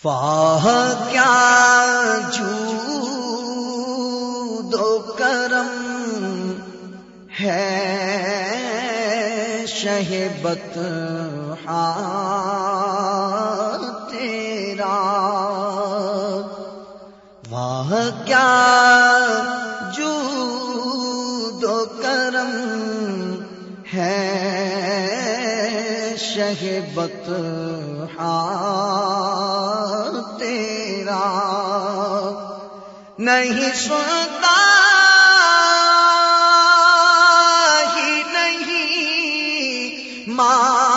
فاہ کیا جو دو کرم ہے شہبت تیرا؟ واہ کیا جو دو کرم ہے شہبت تیرا نہیں سنتا ہی نہیں مانگنے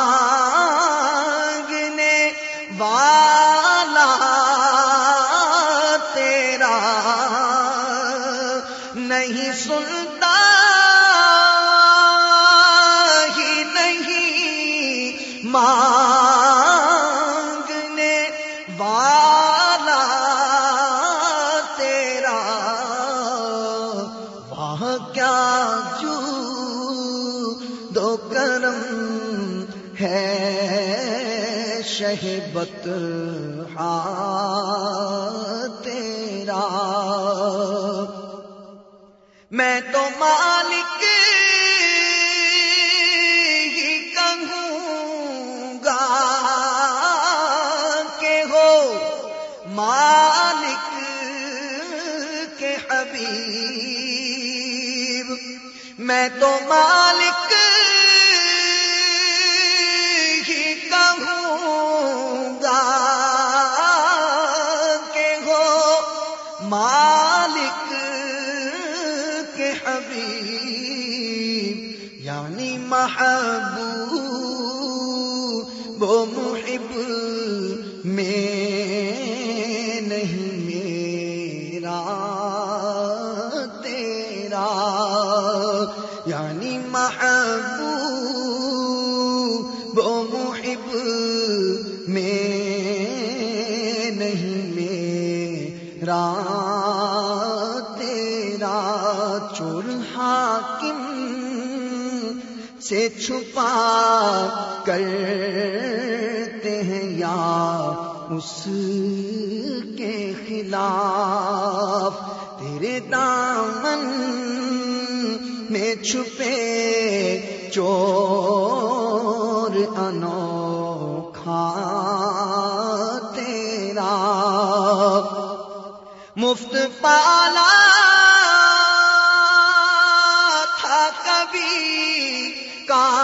والا تیرا نہیں سنتا مانگنے والا تیرا واہ کیا جو دو کرم ہے شہبت تیرا میں تو مالک میں تو مالک ہی کہوں گا کہ ہو مالک کے حبیب یعنی محبوب، وہ محب میں تیرا چور حاکم سے چھپا کرتے ہیں یا اس کے خلاف تیرے دامن میں چھپے چور انوکھا مفت پالا تھا کبھی کام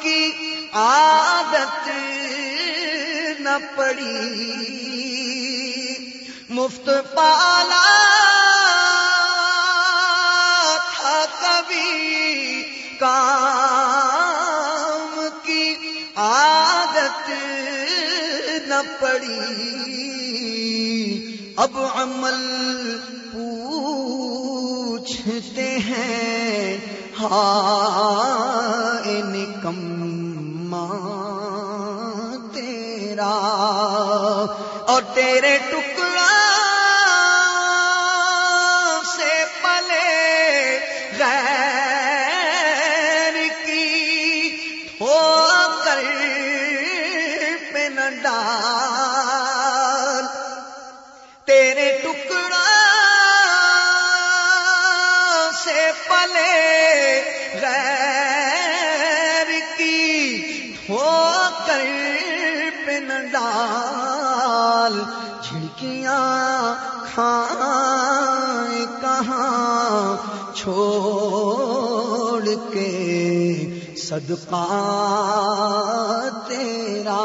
کی عادت نہ پڑی۔ مفت پالا تھا کبھی کام کی عادت نہ پڑی۔ اب عمل پوچھتے ہیں ہائے نکما تیرا اور تیرے ٹک ٹکڑا سے پلے غیر کی ہو کر ڈال۔ جھڑکیاں کھائیں کہاں؟ چھوڑ کے صدقہ تیرا